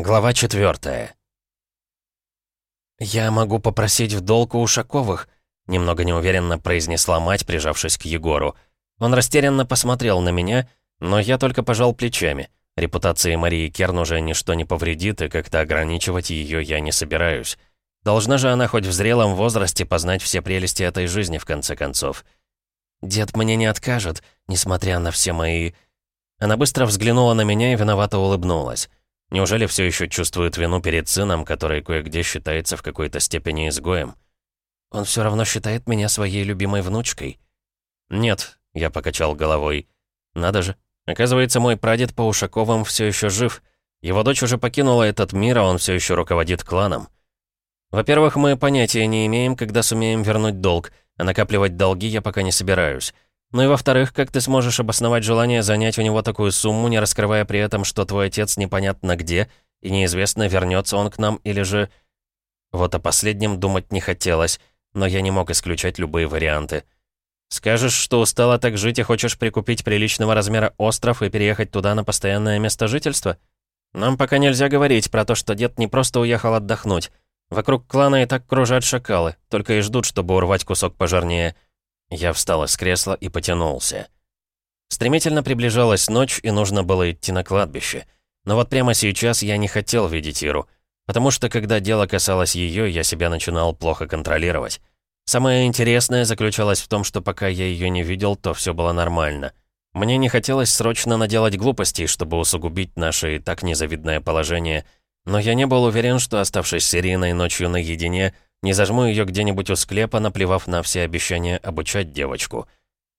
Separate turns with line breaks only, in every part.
Глава четвертая. «Я могу попросить в долг у Ушаковых», — немного неуверенно произнесла мать, прижавшись к Егору. Он растерянно посмотрел на меня, но я только пожал плечами. Репутации Марии Керн уже ничто не повредит, и как-то ограничивать ее я не собираюсь. Должна же она хоть в зрелом возрасте познать все прелести этой жизни, в конце концов. «Дед мне не откажет, несмотря на все мои...» Она быстро взглянула на меня и виновато улыбнулась. Неужели все еще чувствует вину перед сыном, который кое-где считается в какой-то степени изгоем? Он все равно считает меня своей любимой внучкой. Нет, я покачал головой. Надо же. Оказывается, мой прадед по Ушаковым все еще жив. Его дочь уже покинула этот мир, а он все еще руководит кланом. Во-первых, мы понятия не имеем, когда сумеем вернуть долг, а накапливать долги я пока не собираюсь. Ну и во-вторых, как ты сможешь обосновать желание занять у него такую сумму, не раскрывая при этом, что твой отец непонятно где, и неизвестно, вернется он к нам или же... Вот о последнем думать не хотелось, но я не мог исключать любые варианты. Скажешь, что устала так жить и хочешь прикупить приличного размера остров и переехать туда на постоянное место жительства? Нам пока нельзя говорить про то, что дед не просто уехал отдохнуть. Вокруг клана и так кружат шакалы, только и ждут, чтобы урвать кусок пожирнее. Я встал из кресла и потянулся. Стремительно приближалась ночь, и нужно было идти на кладбище. Но вот прямо сейчас я не хотел видеть Иру, потому что когда дело касалось ее, я себя начинал плохо контролировать. Самое интересное заключалось в том, что пока я ее не видел, то все было нормально. Мне не хотелось срочно наделать глупостей, чтобы усугубить наше и так незавидное положение, но я не был уверен, что, оставшись с Ириной ночью наедине, не зажму ее где-нибудь у склепа, наплевав на все обещания обучать девочку.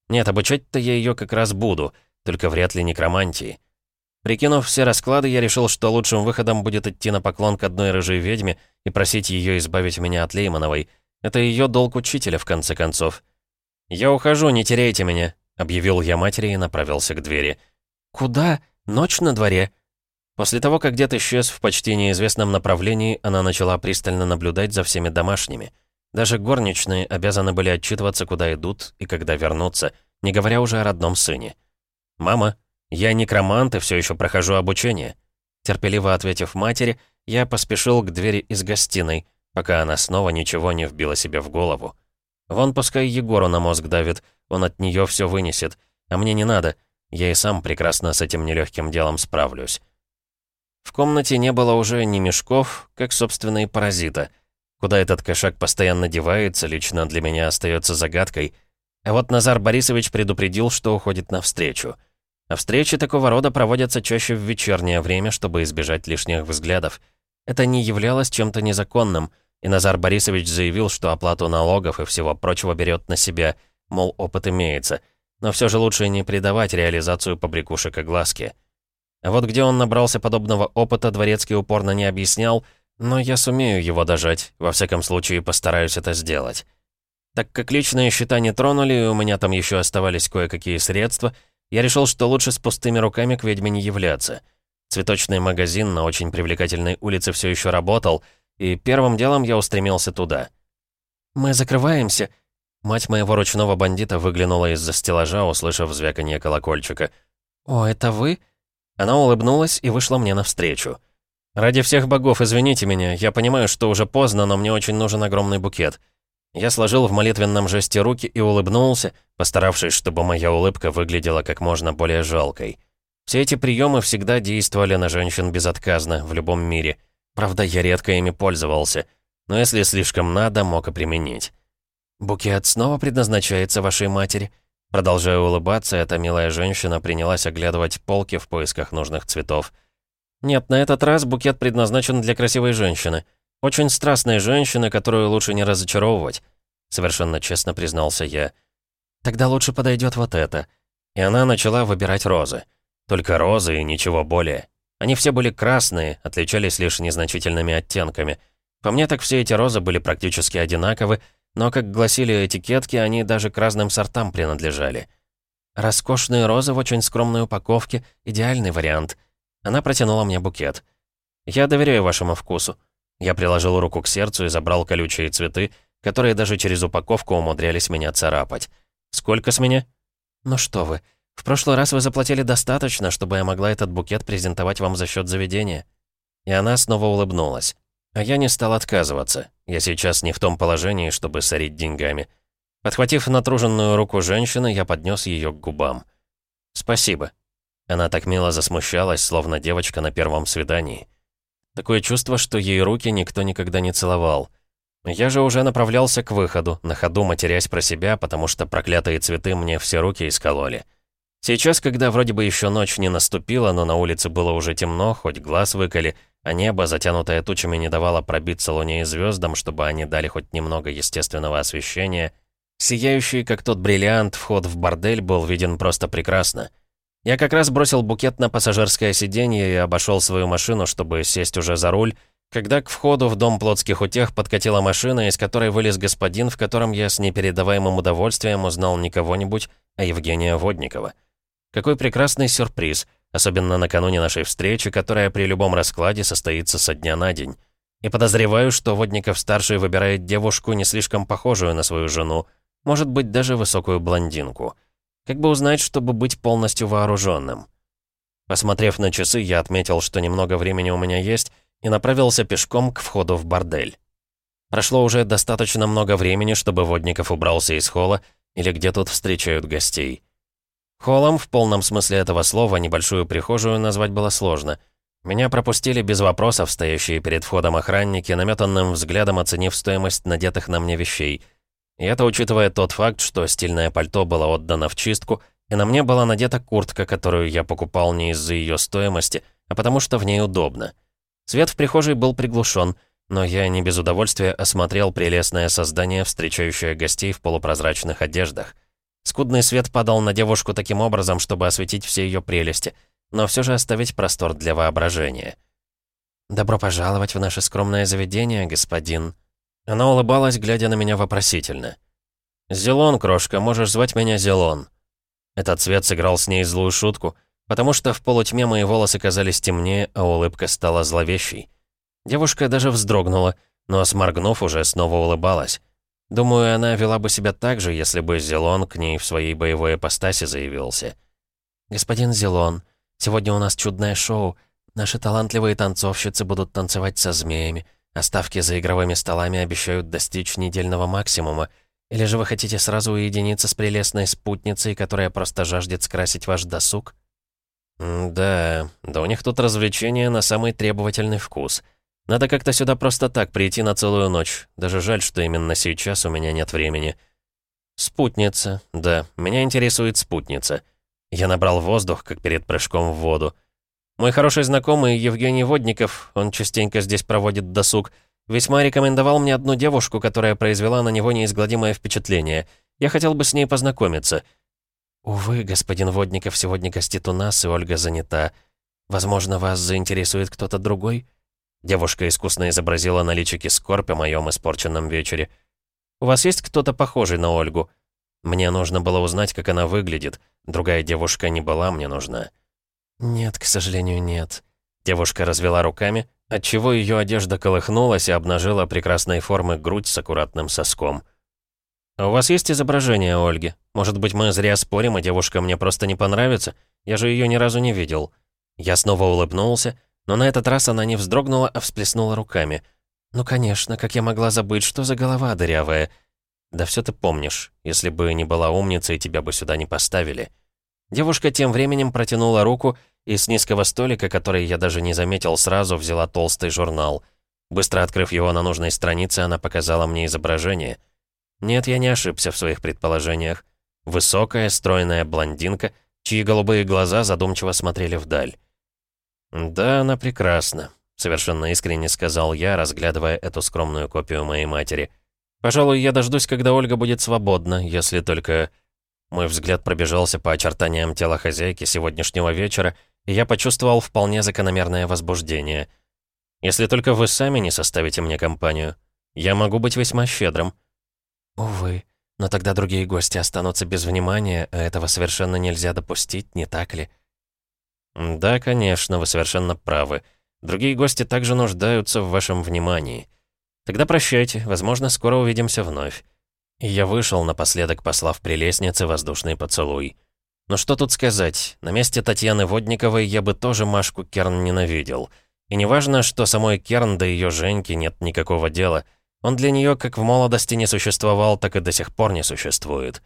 Нет, обучать-то я ее как раз буду, только вряд ли некромантии. Прикинув все расклады, я решил, что лучшим выходом будет идти на поклон к одной рыжей ведьме и просить ее избавить меня от Леймановой. Это ее долг учителя, в конце концов. «Я ухожу, не теряйте меня», — объявил я матери и направился к двери. «Куда? Ночь на дворе?» После того, как дед исчез в почти неизвестном направлении, она начала пристально наблюдать за всеми домашними. Даже горничные обязаны были отчитываться, куда идут и когда вернутся, не говоря уже о родном сыне. «Мама, я некромант и все еще прохожу обучение». Терпеливо ответив матери, я поспешил к двери из гостиной, пока она снова ничего не вбила себе в голову. Вон пускай Егору на мозг давит, он от нее все вынесет, а мне не надо, я и сам прекрасно с этим нелегким делом справлюсь. В комнате не было уже ни мешков, как, собственно, паразита. Куда этот кошак постоянно девается, лично для меня остается загадкой. А вот Назар Борисович предупредил, что уходит навстречу. А встречи такого рода проводятся чаще в вечернее время, чтобы избежать лишних взглядов. Это не являлось чем-то незаконным, и Назар Борисович заявил, что оплату налогов и всего прочего берет на себя, мол, опыт имеется. Но все же лучше не предавать реализацию побрякушек и глазки. А вот где он набрался подобного опыта, Дворецкий упорно не объяснял, но я сумею его дожать, во всяком случае постараюсь это сделать. Так как личные счета не тронули, и у меня там еще оставались кое-какие средства, я решил, что лучше с пустыми руками к ведьме не являться. Цветочный магазин на очень привлекательной улице все еще работал, и первым делом я устремился туда. «Мы закрываемся», Мать моего ручного бандита выглянула из-за стеллажа, услышав звяканье колокольчика. «О, это вы?» Она улыбнулась и вышла мне навстречу. «Ради всех богов, извините меня, я понимаю, что уже поздно, но мне очень нужен огромный букет». Я сложил в молитвенном жесте руки и улыбнулся, постаравшись, чтобы моя улыбка выглядела как можно более жалкой. Все эти приемы всегда действовали на женщин безотказно, в любом мире. Правда, я редко ими пользовался, но если слишком надо, мог и применить. «Букет снова предназначается вашей матери», Продолжая улыбаться, эта милая женщина принялась оглядывать полки в поисках нужных цветов. «Нет, на этот раз букет предназначен для красивой женщины. Очень страстной женщины, которую лучше не разочаровывать», — совершенно честно признался я. «Тогда лучше подойдет вот это». И она начала выбирать розы. Только розы и ничего более. Они все были красные, отличались лишь незначительными оттенками. По мне так все эти розы были практически одинаковы, но, как гласили этикетки, они даже к разным сортам принадлежали. Роскошные розы в очень скромной упаковке — идеальный вариант. Она протянула мне букет. «Я доверяю вашему вкусу». Я приложил руку к сердцу и забрал колючие цветы, которые даже через упаковку умудрялись меня царапать. «Сколько с меня?» «Ну что вы, в прошлый раз вы заплатили достаточно, чтобы я могла этот букет презентовать вам за счет заведения». и она снова улыбнулась. А я не стал отказываться. Я сейчас не в том положении, чтобы сорить деньгами. Подхватив натруженную руку женщины, я поднес ее к губам. «Спасибо». Она так мило засмущалась, словно девочка на первом свидании. Такое чувство, что ей руки никто никогда не целовал. Я же уже направлялся к выходу, на ходу матерясь про себя, потому что проклятые цветы мне все руки искололи. Сейчас, когда вроде бы еще ночь не наступила, но на улице было уже темно, хоть глаз выколи, а небо, затянутое тучами, не давало пробиться луне и звездам, чтобы они дали хоть немного естественного освещения, сияющий, как тот бриллиант, вход в бордель был виден просто прекрасно. Я как раз бросил букет на пассажирское сиденье и обошел свою машину, чтобы сесть уже за руль, когда к входу в дом плотских утех подкатила машина, из которой вылез господин, в котором я с непередаваемым удовольствием узнал не кого-нибудь, а Евгения Водникова. Какой прекрасный сюрприз, особенно накануне нашей встречи, которая при любом раскладе состоится со дня на день. И подозреваю, что Водников-старший выбирает девушку, не слишком похожую на свою жену, может быть, даже высокую блондинку. Как бы узнать, чтобы быть полностью вооруженным? Посмотрев на часы, я отметил, что немного времени у меня есть, и направился пешком к входу в бордель. Прошло уже достаточно много времени, чтобы Водников убрался из холла, или где тут встречают гостей. Холлом, в полном смысле этого слова, небольшую прихожую назвать было сложно. Меня пропустили без вопросов, стоящие перед входом охранники, наметанным взглядом оценив стоимость надетых на мне вещей. И это учитывая тот факт, что стильное пальто было отдано в чистку, и на мне была надета куртка, которую я покупал не из-за ее стоимости, а потому что в ней удобно. Свет в прихожей был приглушен, но я не без удовольствия осмотрел прелестное создание, встречающее гостей в полупрозрачных одеждах. Скудный свет падал на девушку таким образом, чтобы осветить все ее прелести, но все же оставить простор для воображения. «Добро пожаловать в наше скромное заведение, господин». Она улыбалась, глядя на меня вопросительно. «Зелон, крошка, можешь звать меня Зелон». Этот цвет сыграл с ней злую шутку, потому что в полутьме мои волосы казались темнее, а улыбка стала зловещей. Девушка даже вздрогнула, но, сморгнув, уже снова улыбалась. Думаю, она вела бы себя так же, если бы Зелон к ней в своей боевой ипостаси заявился. «Господин Зелон, сегодня у нас чудное шоу. Наши талантливые танцовщицы будут танцевать со змеями, а ставки за игровыми столами обещают достичь недельного максимума. Или же вы хотите сразу уединиться с прелестной спутницей, которая просто жаждет скрасить ваш досуг?» «Да, да у них тут развлечения на самый требовательный вкус». Надо как-то сюда просто так прийти на целую ночь. Даже жаль, что именно сейчас у меня нет времени. Спутница. Да, меня интересует спутница. Я набрал воздух, как перед прыжком в воду. Мой хороший знакомый Евгений Водников, он частенько здесь проводит досуг, весьма рекомендовал мне одну девушку, которая произвела на него неизгладимое впечатление. Я хотел бы с ней познакомиться. Увы, господин Водников сегодня гостит у нас, и Ольга занята. Возможно, вас заинтересует кто-то другой?» Девушка искусно изобразила на личике скорбь о моем испорченном вечере. «У вас есть кто-то похожий на Ольгу?» Мне нужно было узнать, как она выглядит. Другая девушка не была мне нужна. «Нет, к сожалению, нет». Девушка развела руками, отчего ее одежда колыхнулась и обнажила прекрасной формы грудь с аккуратным соском. «А у вас есть изображение Ольги? Может быть, мы зря спорим, и девушка мне просто не понравится? Я же ее ни разу не видел». Я снова улыбнулся, но на этот раз она не вздрогнула, а всплеснула руками. «Ну, конечно, как я могла забыть, что за голова дырявая?» «Да все ты помнишь. Если бы не была умницей, тебя бы сюда не поставили». Девушка тем временем протянула руку и с низкого столика, который я даже не заметил сразу, взяла толстый журнал. Быстро открыв его на нужной странице, она показала мне изображение. Нет, я не ошибся в своих предположениях. Высокая, стройная блондинка, чьи голубые глаза задумчиво смотрели вдаль. «Да, она прекрасна», — совершенно искренне сказал я, разглядывая эту скромную копию моей матери. «Пожалуй, я дождусь, когда Ольга будет свободна, если только...» Мой взгляд пробежался по очертаниям тела хозяйки сегодняшнего вечера, и я почувствовал вполне закономерное возбуждение. «Если только вы сами не составите мне компанию, я могу быть весьма щедрым». «Увы, но тогда другие гости останутся без внимания, а этого совершенно нельзя допустить, не так ли?» «Да, конечно, вы совершенно правы. Другие гости также нуждаются в вашем внимании. Тогда прощайте, возможно, скоро увидимся вновь». И я вышел, напоследок послав прелестнице воздушный поцелуй. Но что тут сказать, на месте Татьяны Водниковой я бы тоже Машку Керн ненавидел. И неважно, что самой Керн до ее Женьки нет никакого дела. Он для нее как в молодости не существовал, так и до сих пор не существует.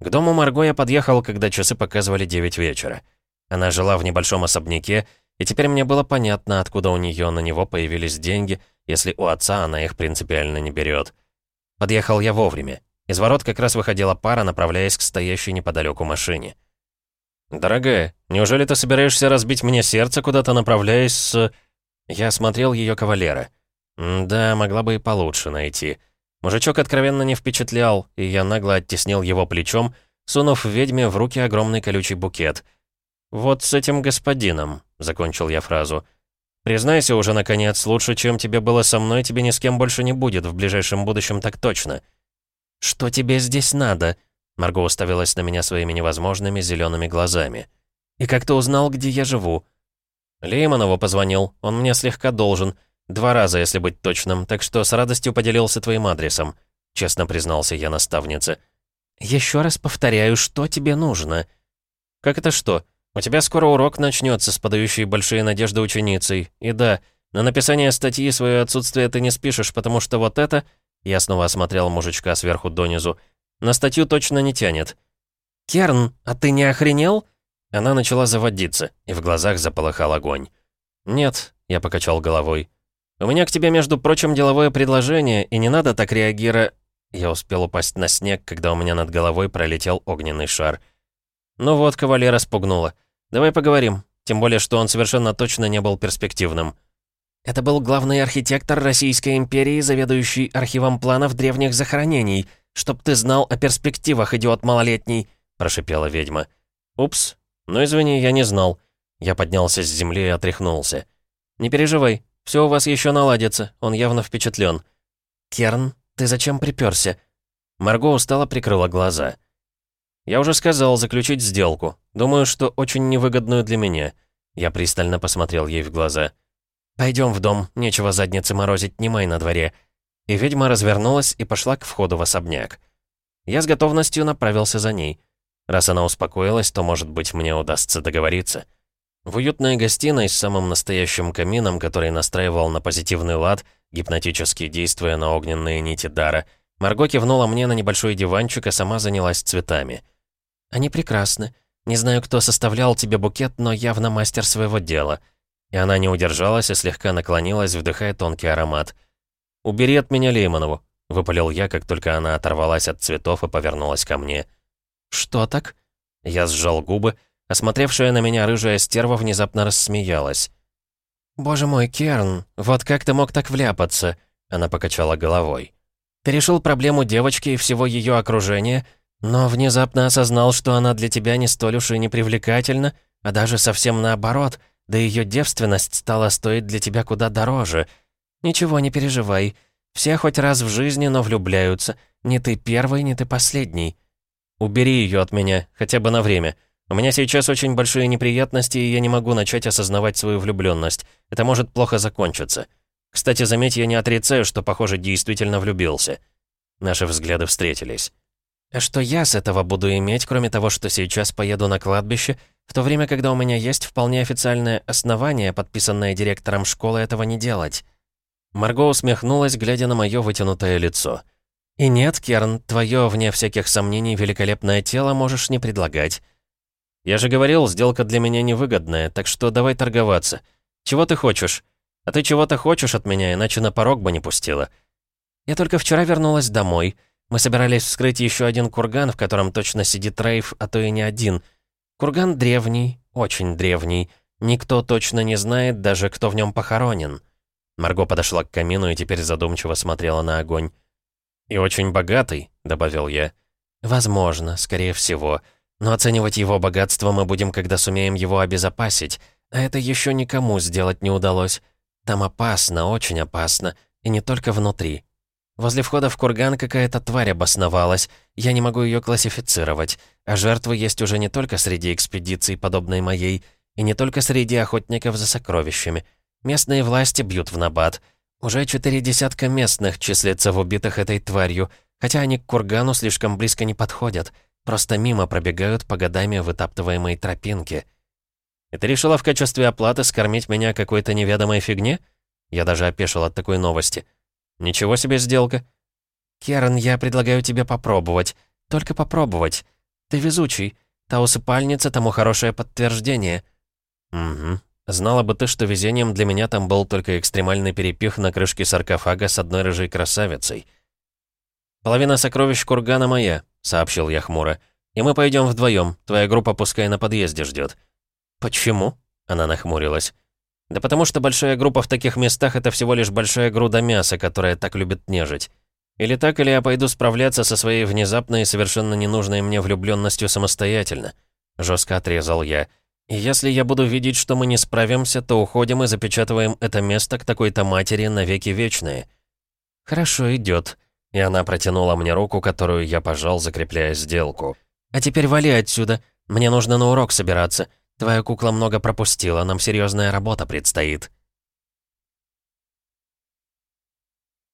К дому Марго я подъехал, когда часы показывали 9 вечера. Она жила в небольшом особняке, и теперь мне было понятно, откуда у нее на него появились деньги, если у отца она их принципиально не берет. Подъехал я вовремя. Из ворот как раз выходила пара, направляясь к стоящей неподалеку машине. «Дорогая, неужели ты собираешься разбить мне сердце, куда-то направляясь с...» Я осмотрел ее кавалера. да, могла бы и получше найти. Мужичок откровенно не впечатлял, и я нагло оттеснил его плечом, сунув ведьме в руки огромный колючий букет. «Вот с этим господином», — закончил я фразу. «Признайся уже, наконец, лучше, чем тебе было со мной, тебе ни с кем больше не будет, в ближайшем будущем так точно». «Что тебе здесь надо?» Марго уставилась на меня своими невозможными зелеными глазами. «И как ты узнал, где я живу?» «Лейманову позвонил. Он мне слегка должен. Два раза, если быть точным, так что с радостью поделился твоим адресом», — честно признался я наставнице. «Еще раз повторяю, что тебе нужно?» «Как это что? У тебя скоро урок начнется с подающей большие надежды ученицей. И да, на написание статьи свое отсутствие ты не спишешь, потому что вот это...» Я снова осмотрел мужичка сверху донизу — на статью точно не тянет. «Керн, а ты не охренел?» Она начала заводиться, и в глазах заполыхал огонь. «Нет», — я покачал головой. «У меня к тебе, между прочим, деловое предложение, и не надо так реагировать...» Я успел упасть на снег, когда у меня над головой пролетел огненный шар. «Ну вот, кавалера спугнула. Давай поговорим, тем более, что он совершенно точно не был перспективным». «Это был главный архитектор Российской империи, заведующий архивом планов древних захоронений», «Чтоб ты знал о перспективах, идиот малолетний!» — прошипела ведьма. «Упс. Ну, извини, я не знал». Я поднялся с земли и отряхнулся. «Не переживай, все у вас еще наладится, он явно впечатлен. «Керн, ты зачем приперся? Марго устало прикрыла глаза. «Я уже сказал, заключить сделку. Думаю, что очень невыгодную для меня». Я пристально посмотрел ей в глаза. Пойдем в дом, нечего задницы морозить, не май на дворе. И ведьма развернулась и пошла к входу в особняк. Я с готовностью направился за ней. Раз она успокоилась, то, может быть, мне удастся договориться. В уютной гостиной с самым настоящим камином, который настраивал на позитивный лад, гипнотически действуя на огненные нити дара, Марго кивнула мне на небольшой диванчик, а сама занялась цветами. «Они прекрасны. Не знаю, кто составлял тебе букет, но явно мастер своего дела». И она не удержалась и слегка наклонилась, вдыхая тонкий аромат — «Убери от меня Лейманову», — выпалил я, как только она оторвалась от цветов и повернулась ко мне. «Что так?» Я сжал губы, осмотревшая на меня рыжая стерва внезапно рассмеялась. «Боже мой, Керн, вот как ты мог так вляпаться?» Она покачала головой. «Ты решил проблему девочки и всего ее окружения, но внезапно осознал, что она для тебя не столь уж и непривлекательна, а даже совсем наоборот, да ее девственность стала стоить для тебя куда дороже — «Ничего, не переживай. Все хоть раз в жизни, но влюбляются. Не ты первый, не ты последний. Убери ее от меня, хотя бы на время. У меня сейчас очень большие неприятности, и я не могу начать осознавать свою влюбленность. Это может плохо закончиться. Кстати, заметь, я не отрицаю, что, похоже, действительно влюбился». Наши взгляды встретились. «А что я с этого буду иметь, кроме того, что сейчас поеду на кладбище, в то время, когда у меня есть вполне официальное основание, подписанное директором школы, этого не делать?» Марго усмехнулась, глядя на мое вытянутое лицо. «И нет, Керн, твое, вне всяких сомнений, великолепное тело можешь не предлагать. Я же говорил, сделка для меня невыгодная, так что давай торговаться. Чего ты хочешь? А ты чего-то хочешь от меня, иначе на порог бы не пустила. Я только вчера вернулась домой. Мы собирались вскрыть еще один курган, в котором точно сидит Рейв, а то и не один. Курган древний, очень древний. Никто точно не знает даже, кто в нем похоронен». Марго подошла к камину и теперь задумчиво смотрела на огонь. «И очень богатый», — добавил я. «Возможно, скорее всего. Но оценивать его богатство мы будем, когда сумеем его обезопасить. А это еще никому сделать не удалось. Там опасно, очень опасно. И не только внутри. Возле входа в курган какая-то тварь обосновалась. Я не могу ее классифицировать. А жертвы есть уже не только среди экспедиций, подобной моей, и не только среди охотников за сокровищами. Местные власти бьют в набат. Уже четыре десятка местных числятся в убитых этой тварью, хотя они к кургану слишком близко не подходят, просто мимо пробегают по годами вытаптываемой тропинки. И ты решила в качестве оплаты скормить меня какой-то неведомой фигне? Я даже опешил от такой новости. Ничего себе сделка. Керн, я предлагаю тебе попробовать. Только попробовать. Ты везучий. Та усыпальница тому хорошее подтверждение. Угу. Знала бы ты, что везением для меня там был только экстремальный перепих на крышке саркофага с одной рыжей красавицей. «Половина сокровищ кургана моя», — сообщил я хмуро. «И мы пойдем вдвоем. Твоя группа пускай на подъезде ждет. «Почему?» — она нахмурилась. «Да потому что большая группа в таких местах — это всего лишь большая груда мяса, которая так любит нежить. Или так, или я пойду справляться со своей внезапной и совершенно ненужной мне влюбленностью самостоятельно». Жестко отрезал я. «И если я буду видеть, что мы не справимся, то уходим и запечатываем это место к такой-то матери навеки вечные». «Хорошо, идет. И она протянула мне руку, которую я пожал, закрепляя сделку. «А теперь вали отсюда. Мне нужно на урок собираться. Твоя кукла много пропустила, нам серьезная работа предстоит».